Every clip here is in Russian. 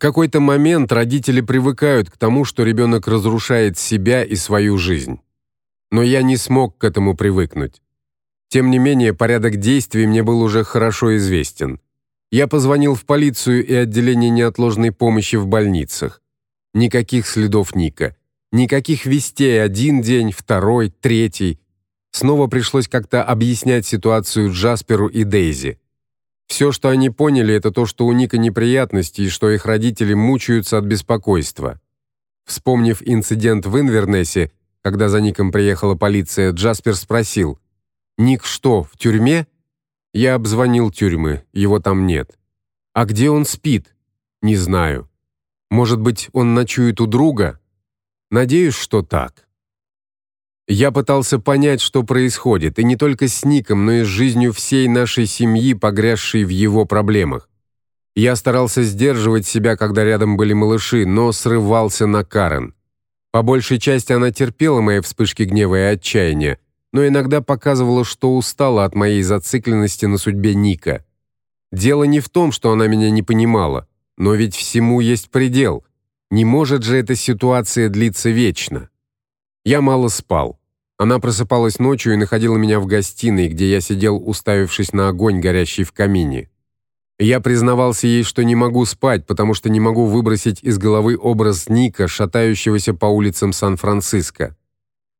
какой-то момент родители привыкают к тому, что ребенок разрушает себя и свою жизнь. Но я не смог к этому привыкнуть. Тем не менее, порядок действий мне был уже хорошо известен. Я позвонил в полицию и отделение неотложной помощи в больницах. Никаких следов Ника. Никаких вестей один день, второй, третий. Снова пришлось как-то объяснять ситуацию Джасперу и Дейзи. Все, что они поняли, это то, что у Ника неприятности и что их родители мучаются от беспокойства. Вспомнив инцидент в Инвернессе, когда за Ником приехала полиция, Джаспер спросил: "Ник что, в тюрьме?" Я обзвонил тюрьмы, его там нет. А где он спит? Не знаю. Может быть, он ночует у друга? Надеюсь, что так. Я пытался понять, что происходит, и не только с Ником, но и с жизнью всей нашей семьи, погрязшей в его проблемах. Я старался сдерживать себя, когда рядом были малыши, но срывался на Карен. По большей части она терпела мои вспышки гнева и отчаяния, но иногда показывала, что устала от моей зацикленности на судьбе Ника. Дело не в том, что она меня не понимала, но ведь всему есть предел. Не может же эта ситуация длиться вечно. Я мало спал. Она просыпалась ночью и находила меня в гостиной, где я сидел, уставившись на огонь, горящий в камине. Я признавался ей, что не могу спать, потому что не могу выбросить из головы образ Ника, шатающегося по улицам Сан-Франциско.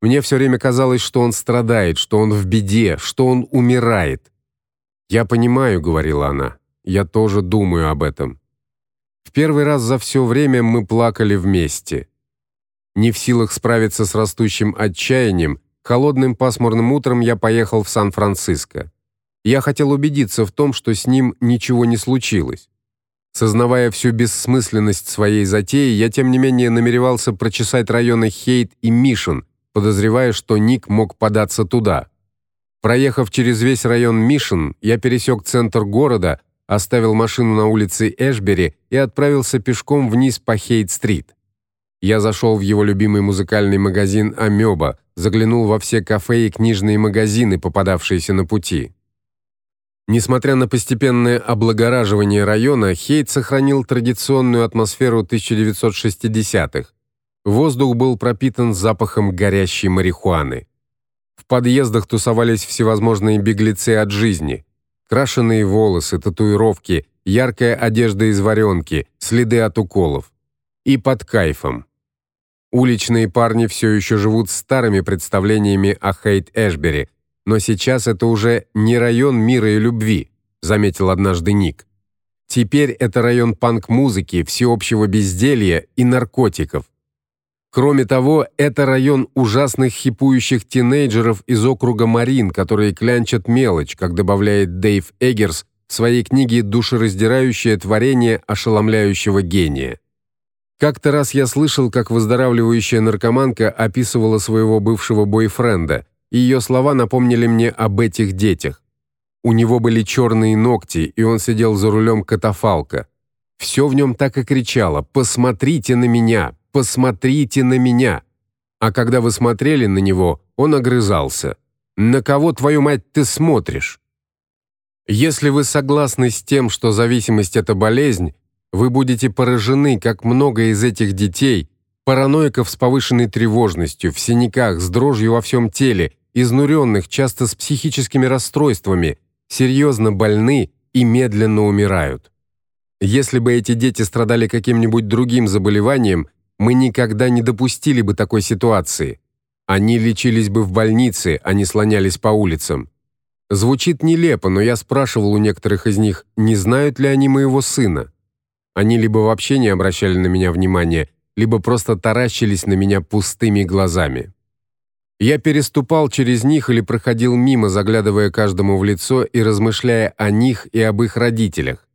Мне все время казалось, что он страдает, что он в беде, что он умирает. "Я понимаю", говорила она. "Я тоже думаю об этом". В первый раз за все время мы плакали вместе. Не в силах справиться с растущим отчаянием, холодным пасмурным утром я поехал в Сан-Франциско. Я хотел убедиться в том, что с ним ничего не случилось. Сознавая всю бессмысленность своей затеи, я тем не менее намеревался прочесать районы Хейт и Мишен, подозревая, что Ник мог податься туда. Проехав через весь район Мишен, я пересек центр города, оставил машину на улице Эшбери и отправился пешком вниз по Хейт-стрит. Я зашел в его любимый музыкальный магазин Амеба, заглянул во все кафе и книжные магазины, попадавшиеся на пути. Несмотря на постепенное облагораживание района, Хейт сохранил традиционную атмосферу 1960-х. Воздух был пропитан запахом горящей марихуаны. В подъездах тусовались всевозможные беглецы от жизни. Крашеные волосы, татуировки, яркая одежда из варенки, следы от уколов. И под кайфом. Уличные парни все еще живут старыми представлениями о Хейт-Эшбери, но сейчас это уже не район мира и любви, заметил однажды Ник. Теперь это район панк-музыки, всеобщего безделья и наркотиков. Кроме того, это район ужасных хипующих тинейджеров из округа Марин, которые клянчат мелочь, как добавляет Дэйв Эггерс в своей книге Душераздирающее творение ошеломляющего гения. Как-то раз я слышал, как выздоравливающая наркоманка описывала своего бывшего бойфренда, и ее слова напомнили мне об этих детях. У него были черные ногти, и он сидел за рулем катафалка. Все в нем так и кричало: "Посмотрите на меня, посмотрите на меня. А когда вы смотрели на него, он огрызался: "На кого твою мать ты смотришь?" Если вы согласны с тем, что зависимость это болезнь, вы будете поражены, как много из этих детей, параноиков с повышенной тревожностью, в синяках, с дрожью во всем теле, изнуренных, часто с психическими расстройствами, серьезно больны и медленно умирают. Если бы эти дети страдали каким-нибудь другим заболеванием, мы никогда не допустили бы такой ситуации. Они лечились бы в больнице, а не слонялись по улицам. Звучит нелепо, но я спрашивал у некоторых из них, не знают ли они моего сына. Они либо вообще не обращали на меня внимания, либо просто таращились на меня пустыми глазами. Я переступал через них или проходил мимо, заглядывая каждому в лицо и размышляя о них и об их родителях.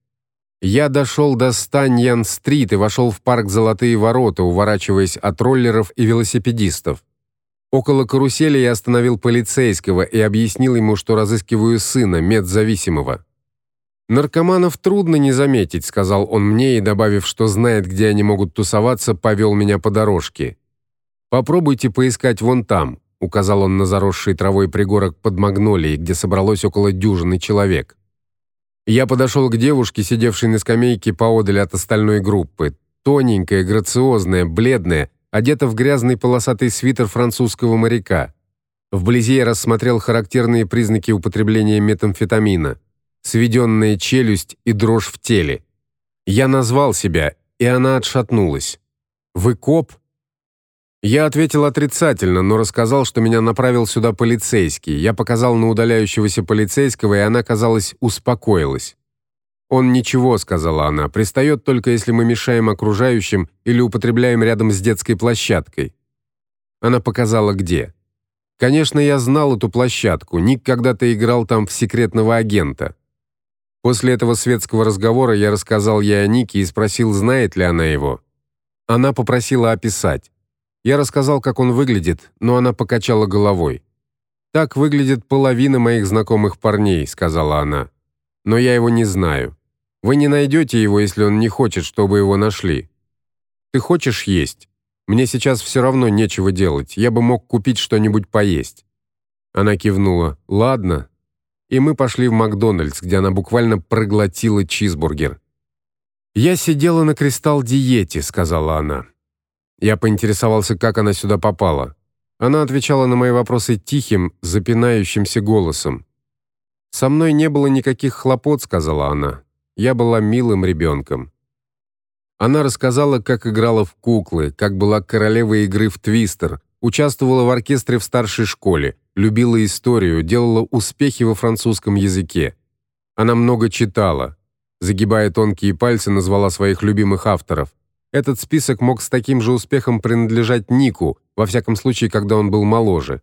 Я дошел до Станьян-стрит и вошел в парк Золотые ворота, уворачиваясь от роллеров и велосипедистов. Около карусели я остановил полицейского и объяснил ему, что разыскиваю сына, медзависимого. Наркоманов трудно не заметить, сказал он мне и добавив, что знает, где они могут тусоваться, повел меня по дорожке. Попробуйте поискать вон там, указал он на заросший травой пригорок под магнолией, где собралось около дюжины человек. Я подошел к девушке, сидевшей на скамейке поодаль от остальной группы. Тоненькая, грациозная, бледная, одета в грязный полосатый свитер французского моряка. Вблизи я рассмотрел характерные признаки употребления метамфетамина: сведенная челюсть и дрожь в теле. Я назвал себя, и она отшатнулась. Вы коп? Я ответил отрицательно, но рассказал, что меня направил сюда полицейский. Я показал на удаляющегося полицейского, и она, казалось, успокоилась. Он ничего, сказала она. Пристает только если мы мешаем окружающим или употребляем рядом с детской площадкой. Она показала где. Конечно, я знал эту площадку. Ник когда-то играл там в секретного агента. После этого светского разговора я рассказал ей о Нике и спросил, знает ли она его. Она попросила описать. Я рассказал, как он выглядит, но она покачала головой. Так выглядит половина моих знакомых парней, сказала она. Но я его не знаю. Вы не найдете его, если он не хочет, чтобы его нашли. Ты хочешь есть? Мне сейчас все равно нечего делать. Я бы мог купить что-нибудь поесть. Она кивнула. Ладно. И мы пошли в Макдональдс, где она буквально проглотила чизбургер. Я сидела на кристалл диете, сказала она. Я поинтересовался, как она сюда попала. Она отвечала на мои вопросы тихим, запинающимся голосом. Со мной не было никаких хлопот, сказала она. Я была милым ребенком. Она рассказала, как играла в куклы, как была королевой игры в твистер, участвовала в оркестре в старшей школе, любила историю, делала успехи во французском языке. Она много читала. Загибая тонкие пальцы, назвала своих любимых авторов. Этот список мог с таким же успехом принадлежать Нику, во всяком случае, когда он был моложе.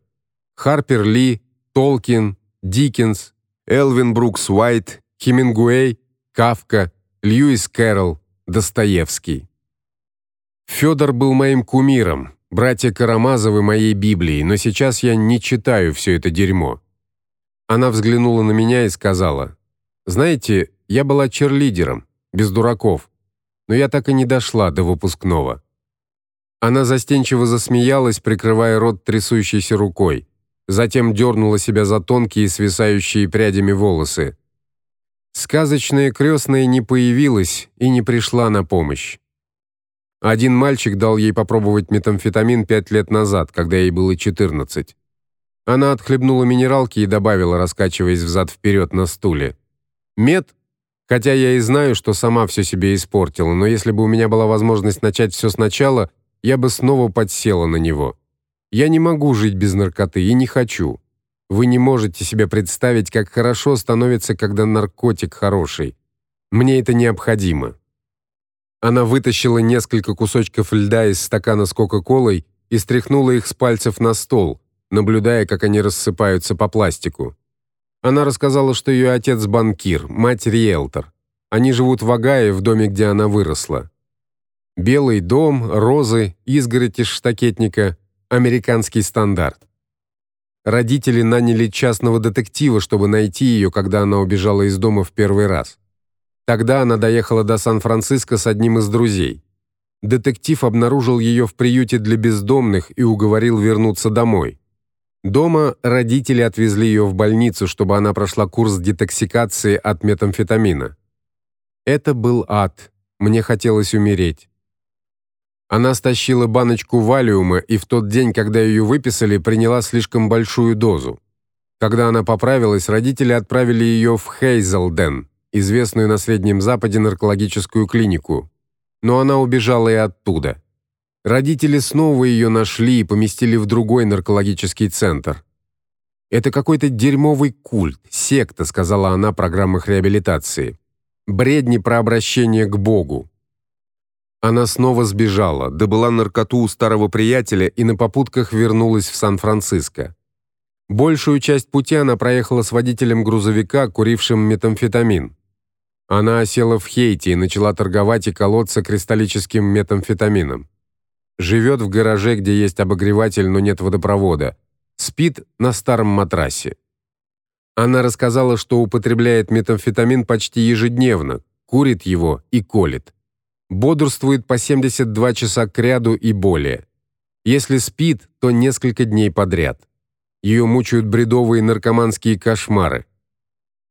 Харпер Ли, Толкин, Диккенс, Элвин Брукс Уайт, Хемингуэй, Кафка, Льюис Кэрролл, Достоевский. Федор был моим кумиром, братья Карамазовы моей Библией, но сейчас я не читаю все это дерьмо. Она взглянула на меня и сказала: "Знаете, я была черлидером, без дураков но я так и не дошла до выпускного. Она застенчиво засмеялась, прикрывая рот трясущейся рукой. Затем дернула себя за тонкие свисающие прядями волосы. Сказочная крестная не появилась и не пришла на помощь. Один мальчик дал ей попробовать метамфетамин пять лет назад, когда ей было 14. Она отхлебнула минералки и добавила, раскачиваясь взад вперед на стуле: "Мед Хотя я и знаю, что сама все себе испортила, но если бы у меня была возможность начать все сначала, я бы снова подсела на него. Я не могу жить без наркоты и не хочу. Вы не можете себе представить, как хорошо становится, когда наркотик хороший. Мне это необходимо. Она вытащила несколько кусочков льда из стакана с кока-колой и стряхнула их с пальцев на стол, наблюдая, как они рассыпаются по пластику. Она рассказала, что ее отец банкир, мать риэлтор. Они живут в Огайо, в доме, где она выросла. Белый дом, розы, изгородь из штакетника, американский стандарт. Родители наняли частного детектива, чтобы найти ее, когда она убежала из дома в первый раз. Тогда она доехала до Сан-Франциско с одним из друзей. Детектив обнаружил ее в приюте для бездомных и уговорил вернуться домой. Дома родители отвезли ее в больницу, чтобы она прошла курс детоксикации от метамфетамина. Это был ад. Мне хотелось умереть. Она стащила баночку валиума и в тот день, когда ее выписали, приняла слишком большую дозу. Когда она поправилась, родители отправили ее в Хейзелден, известную на Среднем Западе наркологическую клинику. Но она убежала и оттуда. Родители снова ее нашли и поместили в другой наркологический центр. Это какой-то дерьмовый культ, секта, сказала она о программах реабилитации. Бредни про обращение к Богу. Она снова сбежала, добыла наркоту у старого приятеля и на попутках вернулась в Сан-Франциско. Большую часть пути она проехала с водителем грузовика, курившим метамфетамин. Она осела в Хейти и начала торговать и колоться кристаллическим метамфетамином. Живет в гараже, где есть обогреватель, но нет водопровода. Спит на старом матрасе. Она рассказала, что употребляет метамфетамин почти ежедневно, курит его и колет. Бодрствует по 72 часа кряду и более. Если спит, то несколько дней подряд. Ее мучают бредовые наркоманские кошмары.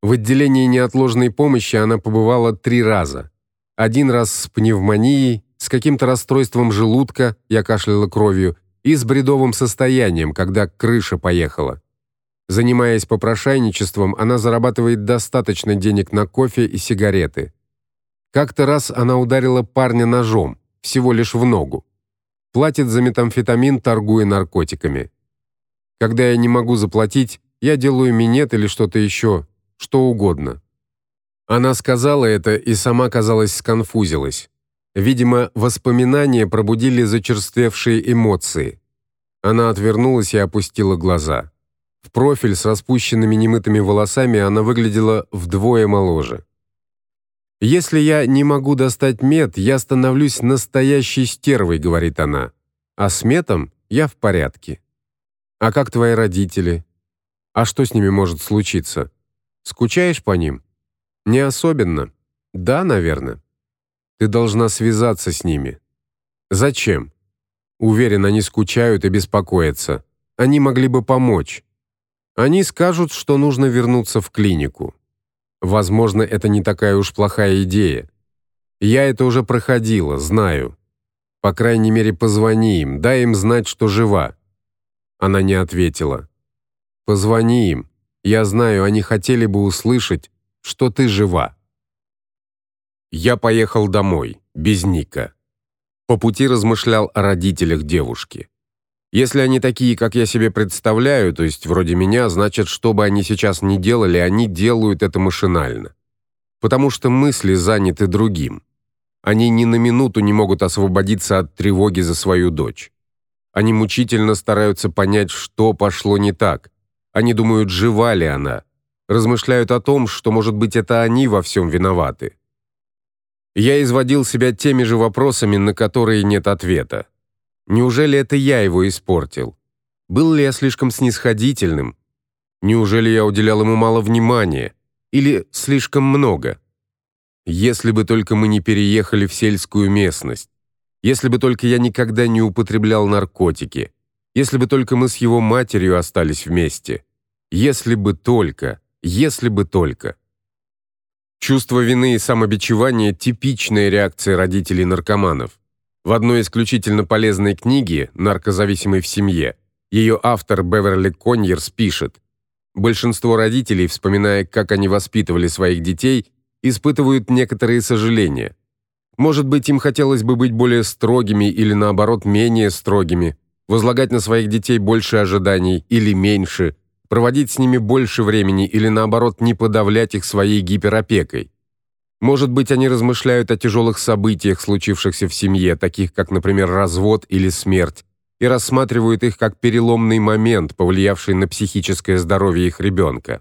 В отделении неотложной помощи она побывала три раза. Один раз с пневмонией, с каким-то расстройством желудка, я кашляла кровью, и с бредовым состоянием, когда крыша поехала. Занимаясь попрошайничеством, она зарабатывает достаточно денег на кофе и сигареты. Как-то раз она ударила парня ножом, всего лишь в ногу. Платит за метамфетамин, торгуя наркотиками. Когда я не могу заплатить, я делаю минет или что-то еще, что угодно. Она сказала это и сама, казалось, сконфузилась. Видимо, воспоминания пробудили зачерствевшие эмоции. Она отвернулась и опустила глаза. В профиль с распущенными немытыми волосами она выглядела вдвое моложе. Если я не могу достать мед, я становлюсь настоящей стервой, говорит она. А с метом я в порядке. А как твои родители? А что с ними может случиться? Скучаешь по ним? Не особенно. Да, наверное. Ты должна связаться с ними. Зачем? Уверен, они скучают и беспокоятся. Они могли бы помочь. Они скажут, что нужно вернуться в клинику. Возможно, это не такая уж плохая идея. Я это уже проходила, знаю. По крайней мере, позвони им, дай им знать, что жива. Она не ответила. Позвони им. Я знаю, они хотели бы услышать, что ты жива. Я поехал домой, без Ника. По пути размышлял о родителях девушки. Если они такие, как я себе представляю, то есть вроде меня, значит, что бы они сейчас ни делали, они делают это машинально. Потому что мысли заняты другим. Они ни на минуту не могут освободиться от тревоги за свою дочь. Они мучительно стараются понять, что пошло не так. Они думают, жива ли она. Размышляют о том, что, может быть, это они во всем виноваты. Я изводил себя теми же вопросами, на которые нет ответа. Неужели это я его испортил? Был ли я слишком снисходительным? Неужели я уделял ему мало внимания или слишком много? Если бы только мы не переехали в сельскую местность. Если бы только я никогда не употреблял наркотики. Если бы только мы с его матерью остались вместе. Если бы только, если бы только. Чувство вины и самобичевание типичная реакция родителей наркоманов. В одной исключительно полезной книге Наркозависимый в семье ее автор Беверли Коньерс пишет: Большинство родителей, вспоминая, как они воспитывали своих детей, испытывают некоторые сожаления. Может быть, им хотелось бы быть более строгими или наоборот менее строгими, возлагать на своих детей больше ожиданий или меньше, проводить с ними больше времени или наоборот не подавлять их своей гиперопекой. Может быть, они размышляют о тяжелых событиях, случившихся в семье, таких как, например, развод или смерть, и рассматривают их как переломный момент, повлиявший на психическое здоровье их ребенка.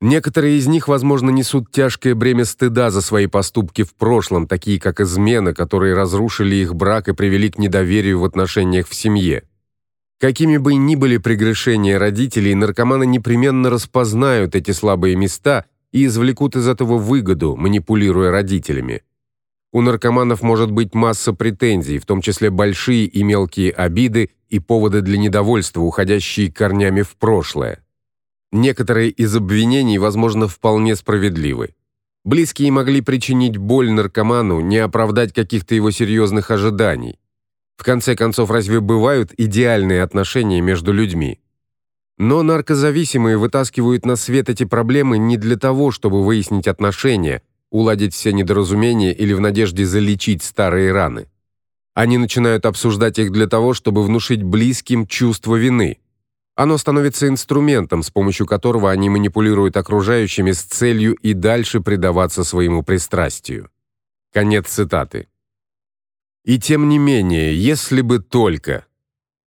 Некоторые из них, возможно, несут тяжкое бремя стыда за свои поступки в прошлом, такие как измена, которые разрушили их брак и привели к недоверию в отношениях в семье. Какими бы ни были прегрешения родителей, наркоманы непременно распознают эти слабые места и извлекут из этого выгоду, манипулируя родителями. У наркоманов может быть масса претензий, в том числе большие и мелкие обиды и поводы для недовольства, уходящие корнями в прошлое. Некоторые из обвинений, возможно, вполне справедливы. Близкие могли причинить боль наркоману, не оправдать каких-то его серьезных ожиданий. В конце концов, разве бывают идеальные отношения между людьми? Но наркозависимые вытаскивают на свет эти проблемы не для того, чтобы выяснить отношения, уладить все недоразумения или в надежде залечить старые раны. Они начинают обсуждать их для того, чтобы внушить близким чувство вины. Оно становится инструментом, с помощью которого они манипулируют окружающими с целью и дальше предаваться своему пристрастию. Конец цитаты. И тем не менее, если бы только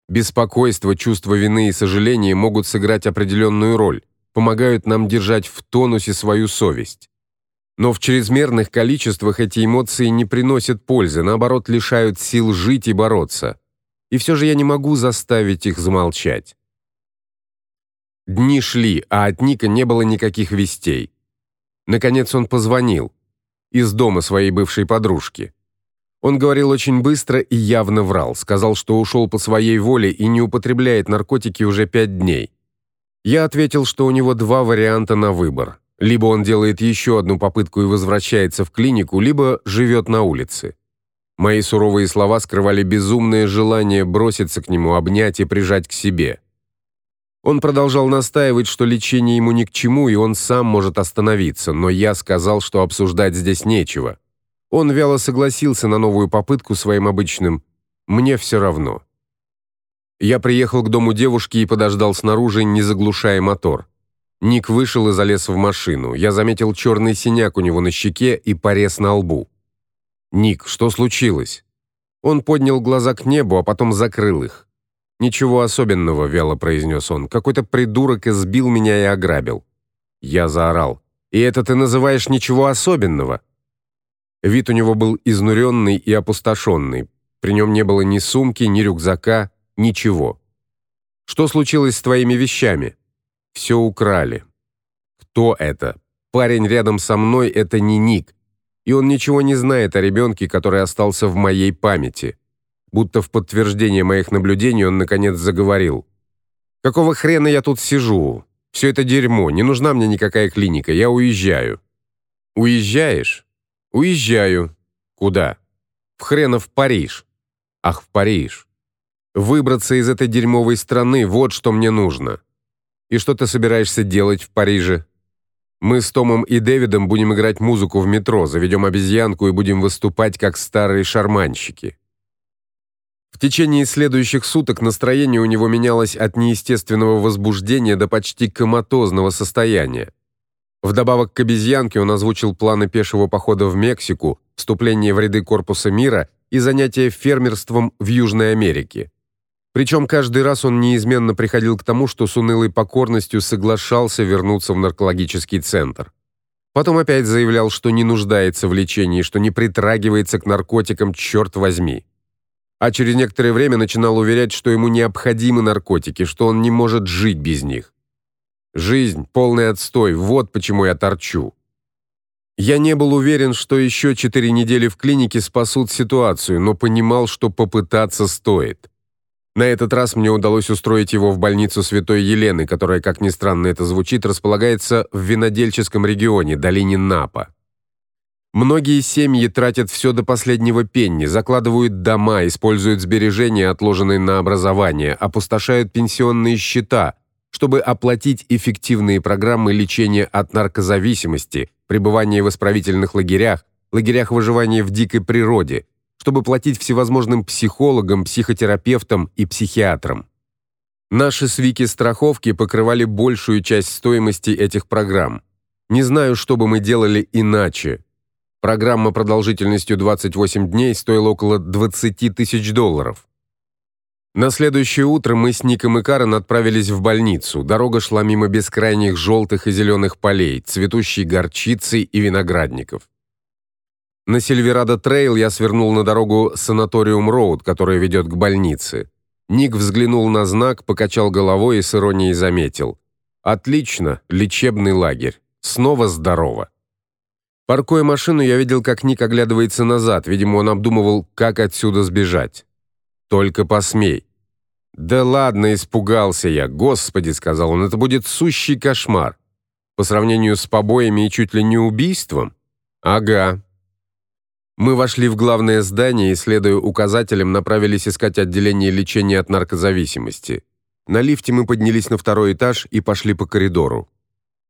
беспокойство, чувство вины и сожаление могут сыграть определенную роль, помогают нам держать в тонусе свою совесть. Но в чрезмерных количествах эти эмоции не приносят пользы, наоборот, лишают сил жить и бороться. И все же я не могу заставить их замолчать. Дни шли, а от Ника не было никаких вестей. Наконец он позвонил из дома своей бывшей подружки. Он говорил очень быстро и явно врал, сказал, что ушел по своей воле и не употребляет наркотики уже пять дней. Я ответил, что у него два варианта на выбор: Либо он делает еще одну попытку и возвращается в клинику, либо живет на улице. Мои суровые слова скрывали безумное желание броситься к нему, обнять и прижать к себе. Он продолжал настаивать, что лечение ему ни к чему, и он сам может остановиться, но я сказал, что обсуждать здесь нечего. Он вяло согласился на новую попытку своим обычным «мне все равно». Я приехал к дому девушки и подождал снаружи, не заглушая мотор. Ник вышел и залез в машину. Я заметил черный синяк у него на щеке и порез на лбу. «Ник, что случилось?» Он поднял глаза к небу, а потом закрыл их. «Ничего особенного», — вяло произнес он. «Какой-то придурок избил меня и ограбил». Я заорал. «И это ты называешь ничего особенного?» Вид у него был изнуренный и опустошенный. При нем не было ни сумки, ни рюкзака, Ничего. Что случилось с твоими вещами? Все украли. Кто это? Парень рядом со мной это не Ник. И он ничего не знает о ребенке, который остался в моей памяти. Будто в подтверждение моих наблюдений он наконец заговорил. Какого хрена я тут сижу? Все это дерьмо, не нужна мне никакая клиника, я уезжаю. Уезжаешь? Уезжаю. Куда? В хренов Париж. Ах, в Париж. Выбраться из этой дерьмовой страны вот что мне нужно. И что ты собираешься делать в Париже? Мы с Томом и Дэвидом будем играть музыку в метро, заведем обезьянку и будем выступать как старые шарманщики. В течение следующих суток настроение у него менялось от неестественного возбуждения до почти коматозного состояния. Вдобавок к обезьянке он озвучил планы пешего похода в Мексику, вступление в ряды корпуса мира и занятия фермерством в Южной Америке. Причем каждый раз он неизменно приходил к тому, что с унылой покорностью соглашался вернуться в наркологический центр. Потом опять заявлял, что не нуждается в лечении, что не притрагивается к наркотикам, черт возьми. А через некоторое время начинал уверять, что ему необходимы наркотики, что он не может жить без них. Жизнь полный отстой, вот почему я торчу. Я не был уверен, что еще четыре недели в клинике спасут ситуацию, но понимал, что попытаться стоит. На этот раз мне удалось устроить его в больницу Святой Елены, которая, как ни странно это звучит, располагается в винодельческом регионе, долине Напа. Многие семьи тратят все до последнего пенни, закладывают дома, используют сбережения, отложенные на образование, опустошают пенсионные счета, чтобы оплатить эффективные программы лечения от наркозависимости, пребывания в исправительных лагерях, лагерях выживания в дикой природе, чтобы платить всевозможным психологам, психотерапевтам и психиатрам. Наши свики страховки покрывали большую часть стоимости этих программ. Не знаю, что бы мы делали иначе. Программа продолжительностью 28 дней стоила около 20 тысяч долларов. На следующее утро мы с Ником и Карен отправились в больницу. Дорога шла мимо бескрайних желтых и зеленых полей, цветущей горчицы и виноградников. На Сильверадо Трейл я свернул на дорогу Санаториум Роуд, которая ведет к больнице. Ник взглянул на знак, покачал головой и с иронией заметил: "Отлично, лечебный лагерь. Снова здорово". Паркуя машину, я видел, как Ник оглядывается назад, видимо, он обдумывал, как отсюда сбежать. Только посмей. Да ладно, испугался я. Господи, сказал он, это будет сущий кошмар. По сравнению с побоями и чуть ли не убийством. Ага, мы вошли в главное здание и, следуя указателям, направились искать отделение лечения от наркозависимости. На лифте мы поднялись на второй этаж и пошли по коридору.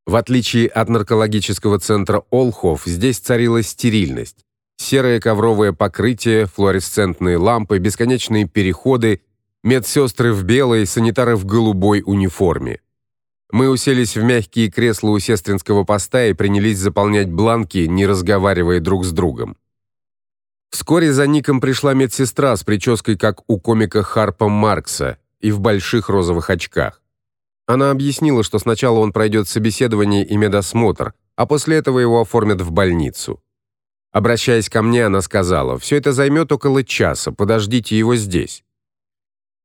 В отличие от наркологического центра Олхов, здесь царила стерильность. Серое ковровое покрытие, флуоресцентные лампы, бесконечные переходы, медсестры в белой, санитары в голубой униформе. Мы уселись в мягкие кресла у сестринского поста и принялись заполнять бланки, не разговаривая друг с другом. Вскоре за Ником пришла медсестра с прической, как у комика Харпа Маркса, и в больших розовых очках. Она объяснила, что сначала он пройдет собеседование и медосмотр, а после этого его оформят в больницу. Обращаясь ко мне, она сказала: «Все это займет около часа, подождите его здесь".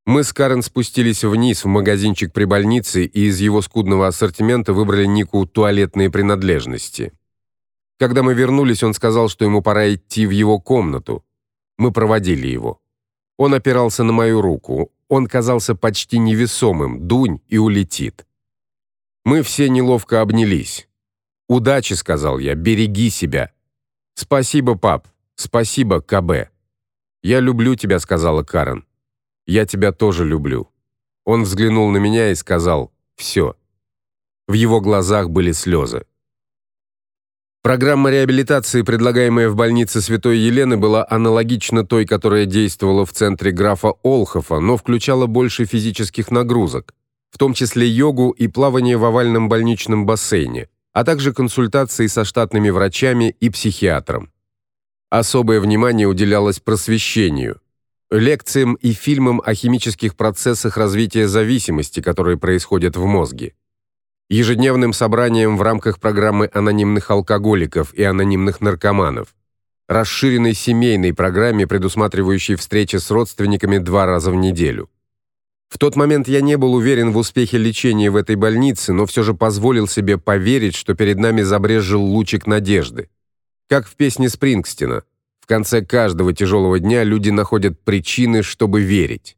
Мы с Карен спустились вниз в магазинчик при больнице и из его скудного ассортимента выбрали Нику туалетные принадлежности. Когда мы вернулись, он сказал, что ему пора идти в его комнату. Мы проводили его. Он опирался на мою руку. Он казался почти невесомым. Дунь и улетит. Мы все неловко обнялись. Удачи, сказал я. Береги себя. Спасибо, пап. Спасибо, КБ. Я люблю тебя, сказала Карен. Я тебя тоже люблю. Он взглянул на меня и сказал: «Все». В его глазах были слезы. Программа реабилитации, предлагаемая в больнице Святой Елены, была аналогична той, которая действовала в центре графа Олхофа, но включала больше физических нагрузок, в том числе йогу и плавание в овальном больничном бассейне, а также консультации со штатными врачами и психиатром. Особое внимание уделялось просвещению, лекциям и фильмам о химических процессах развития зависимости, которые происходят в мозге ежедневным собранием в рамках программы анонимных алкоголиков и анонимных наркоманов, расширенной семейной программе, предусматривающей встречи с родственниками два раза в неделю. В тот момент я не был уверен в успехе лечения в этой больнице, но все же позволил себе поверить, что перед нами забрезжил лучик надежды. Как в песне Спрингстина, в конце каждого тяжелого дня люди находят причины, чтобы верить.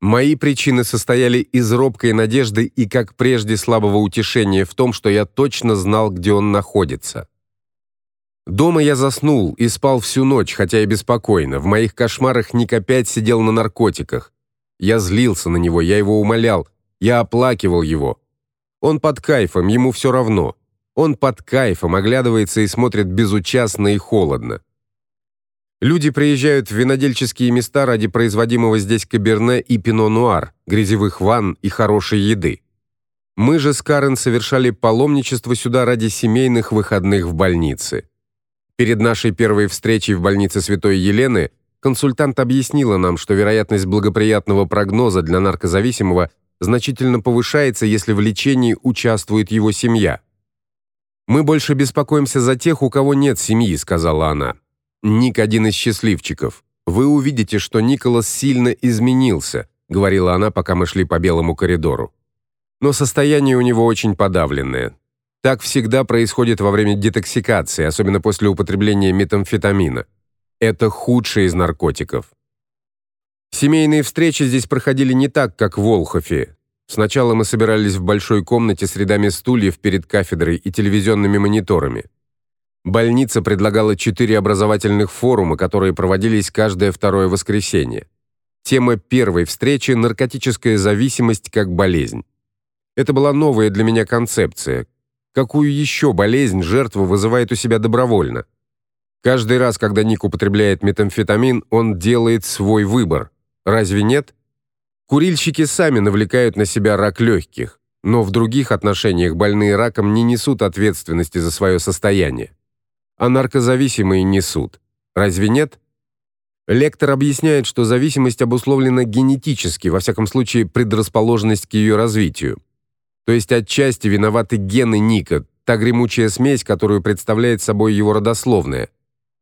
Мои причины состояли из робкой надежды и, как прежде, слабого утешения в том, что я точно знал, где он находится. Дома я заснул и спал всю ночь, хотя и беспокойно. В моих кошмарах Ник опять сидел на наркотиках. Я злился на него, я его умолял, я оплакивал его. Он под кайфом, ему все равно. Он под кайфом, оглядывается и смотрит безучастно и холодно. Люди приезжают в винодельческие места ради производимого здесь каберне и пино-нуар, грязевых ванн и хорошей еды. Мы же с Карен совершали паломничество сюда ради семейных выходных в больнице. Перед нашей первой встречей в больнице Святой Елены консультант объяснила нам, что вероятность благоприятного прогноза для наркозависимого значительно повышается, если в лечении участвует его семья. Мы больше беспокоимся за тех, у кого нет семьи, сказала она. Ник один из счастливчиков. Вы увидите, что Николас сильно изменился, говорила она, пока мы шли по белому коридору. Но состояние у него очень подавленное. Так всегда происходит во время детоксикации, особенно после употребления метамфетамина. Это худший из наркотиков. Семейные встречи здесь проходили не так, как в Волхофе. Сначала мы собирались в большой комнате с рядами стульев перед кафедрой и телевизионными мониторами. Больница предлагала четыре образовательных форума, которые проводились каждое второе воскресенье. Тема первой встречи наркотическая зависимость как болезнь. Это была новая для меня концепция. Какую еще болезнь жертва вызывает у себя добровольно? Каждый раз, когда Ник употребляет метамфетамин, он делает свой выбор. Разве нет? Курильщики сами навлекают на себя рак легких, но в других отношениях больные раком не несут ответственности за свое состояние а наркозависимые несут. Разве нет? Лектор объясняет, что зависимость обусловлена генетически, во всяком случае, предрасположенность к ее развитию. То есть отчасти виноваты гены Ника, та гремучая смесь, которую представляет собой его родословная.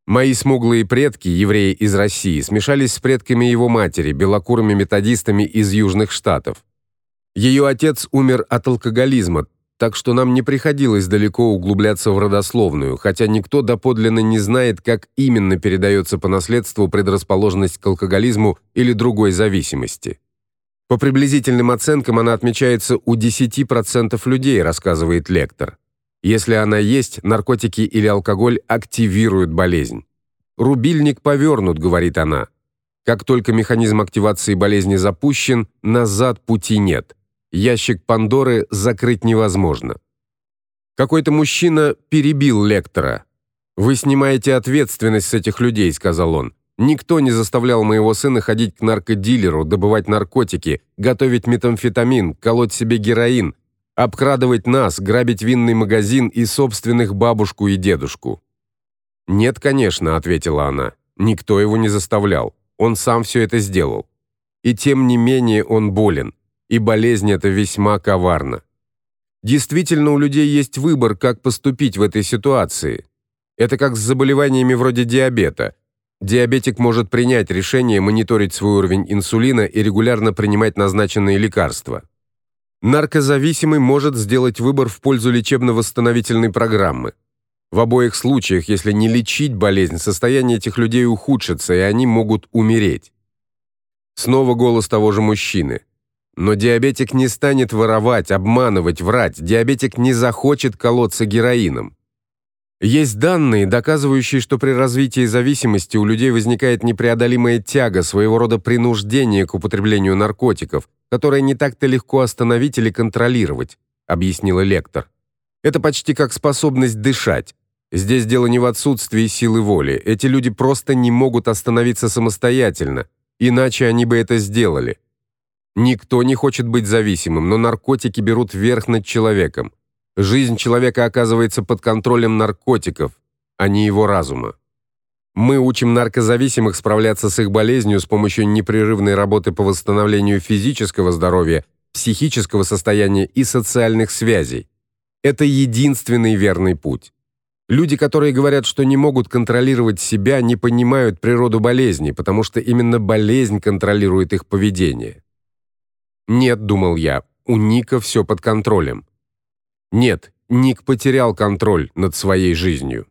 Мои смуглые предки, евреи из России, смешались с предками его матери, белокурыми методистами из Южных Штатов. Ее отец умер от алкоголизма, так что нам не приходилось далеко углубляться в родословную, хотя никто доподлинно не знает, как именно передается по наследству предрасположенность к алкоголизму или другой зависимости. По приблизительным оценкам она отмечается у 10% людей, рассказывает лектор. Если она есть, наркотики или алкоголь активируют болезнь. Рубильник повернут, говорит она. Как только механизм активации болезни запущен, назад пути нет. Ящик Пандоры закрыть невозможно. Какой-то мужчина перебил лектора. Вы снимаете ответственность с этих людей, сказал он. Никто не заставлял моего сына ходить к наркодилеру, добывать наркотики, готовить метамфетамин, колоть себе героин, обкрадывать нас, грабить винный магазин и собственных бабушку и дедушку. Нет, конечно, ответила она. Никто его не заставлял. Он сам все это сделал. И тем не менее он болен и болезнь эта весьма коварна. Действительно, у людей есть выбор, как поступить в этой ситуации. Это как с заболеваниями вроде диабета. Диабетик может принять решение мониторить свой уровень инсулина и регулярно принимать назначенные лекарства. Наркозависимый может сделать выбор в пользу лечебно-восстановительной программы. В обоих случаях, если не лечить болезнь, состояние этих людей ухудшится, и они могут умереть. Снова голос того же мужчины. Но диабетик не станет воровать, обманывать, врать. Диабетик не захочет колоться героином. Есть данные, доказывающие, что при развитии зависимости у людей возникает непреодолимая тяга, своего рода принуждение к употреблению наркотиков, которое не так-то легко остановить или контролировать, объяснила лектор. Это почти как способность дышать. Здесь дело не в отсутствии силы воли. Эти люди просто не могут остановиться самостоятельно, иначе они бы это сделали. Никто не хочет быть зависимым, но наркотики берут верх над человеком. Жизнь человека оказывается под контролем наркотиков, а не его разума. Мы учим наркозависимых справляться с их болезнью с помощью непрерывной работы по восстановлению физического здоровья, психического состояния и социальных связей. Это единственный верный путь. Люди, которые говорят, что не могут контролировать себя, не понимают природу болезни, потому что именно болезнь контролирует их поведение. Нет, думал я, у Ника все под контролем. Нет, Ник потерял контроль над своей жизнью.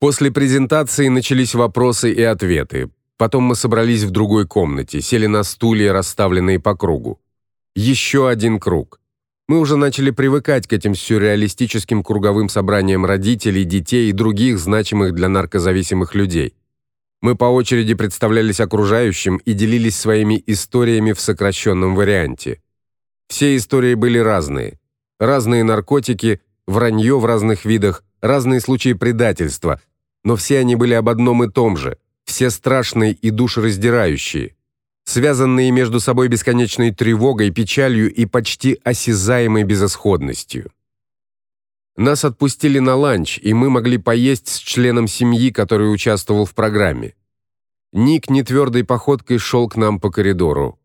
После презентации начались вопросы и ответы. Потом мы собрались в другой комнате, сели на стулья, расставленные по кругу. Еще один круг. Мы уже начали привыкать к этим сюрреалистическим круговым собраниям родителей, детей и других значимых для наркозависимых людей. Мы по очереди представлялись окружающим и делились своими историями в сокращенном варианте. Все истории были разные. Разные наркотики, вранье в разных видах, разные случаи предательства, но все они были об одном и том же, все страшные и душераздирающие связанные между собой бесконечной тревогой, печалью и почти осязаемой безысходностью. Нас отпустили на ланч, и мы могли поесть с членом семьи, который участвовал в программе. Ник нетвердой походкой шел к нам по коридору.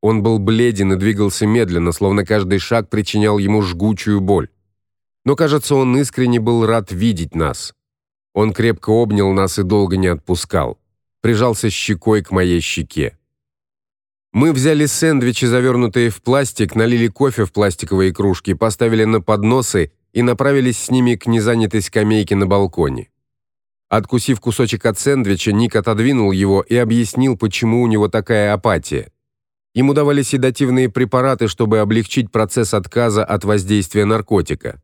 Он был бледен и двигался медленно, словно каждый шаг причинял ему жгучую боль. Но, кажется, он искренне был рад видеть нас. Он крепко обнял нас и долго не отпускал. Прижался щекой к моей щеке. Мы взяли сэндвичи, завернутые в пластик, налили кофе в пластиковые кружки, поставили на подносы и направились с ними к незанятой скамейке на балконе. Откусив кусочек от сэндвича, Ник отодвинул его и объяснил, почему у него такая апатия. Ему давали седативные препараты, чтобы облегчить процесс отказа от воздействия наркотика.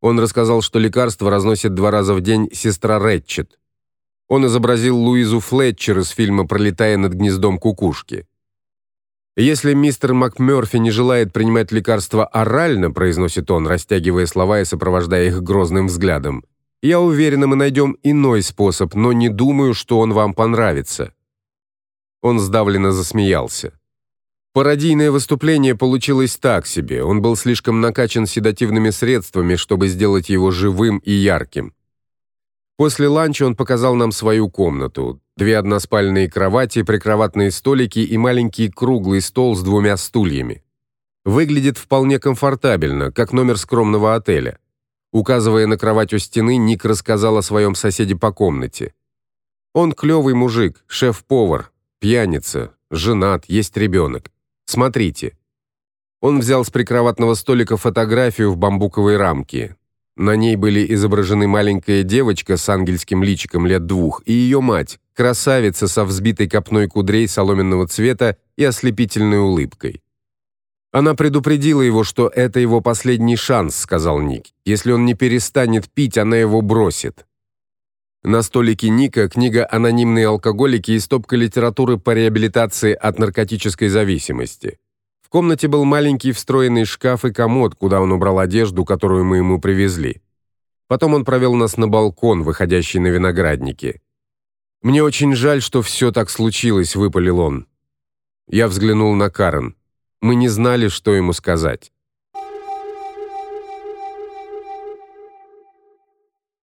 Он рассказал, что лекарство разносит два раза в день сестра Рэтчет. Он изобразил Луизу Флетчер из фильма Пролетая над гнездом кукушки. Если мистер МакМёрфи не желает принимать лекарства орально, произносит он, растягивая слова и сопровождая их грозным взглядом. Я уверен, мы найдем иной способ, но не думаю, что он вам понравится. Он сдавленно засмеялся. Пародийное выступление получилось так себе. Он был слишком накачан седативными средствами, чтобы сделать его живым и ярким. После ланча он показал нам свою комнату. Две односпальные кровати, прикроватные столики и маленький круглый стол с двумя стульями. Выглядит вполне комфортабельно, как номер скромного отеля. Указывая на кровать у стены, Ник рассказал о своем соседе по комнате. Он клевый мужик, шеф-повар, пьяница, женат, есть ребенок. Смотрите. Он взял с прикроватного столика фотографию в бамбуковой рамке. На ней были изображены маленькая девочка с ангельским личиком лет двух и ее мать, красавица со взбитой копной кудрей соломенного цвета и ослепительной улыбкой. Она предупредила его, что это его последний шанс, сказал Ник. Если он не перестанет пить, она его бросит. На столике Ника книга Анонимные алкоголики и стопка литературы по реабилитации от наркотической зависимости. В комнате был маленький встроенный шкаф и комод, куда он убрал одежду, которую мы ему привезли. Потом он провел нас на балкон, выходящий на виноградники. Мне очень жаль, что все так случилось, выпалил он. Я взглянул на Карен. Мы не знали, что ему сказать.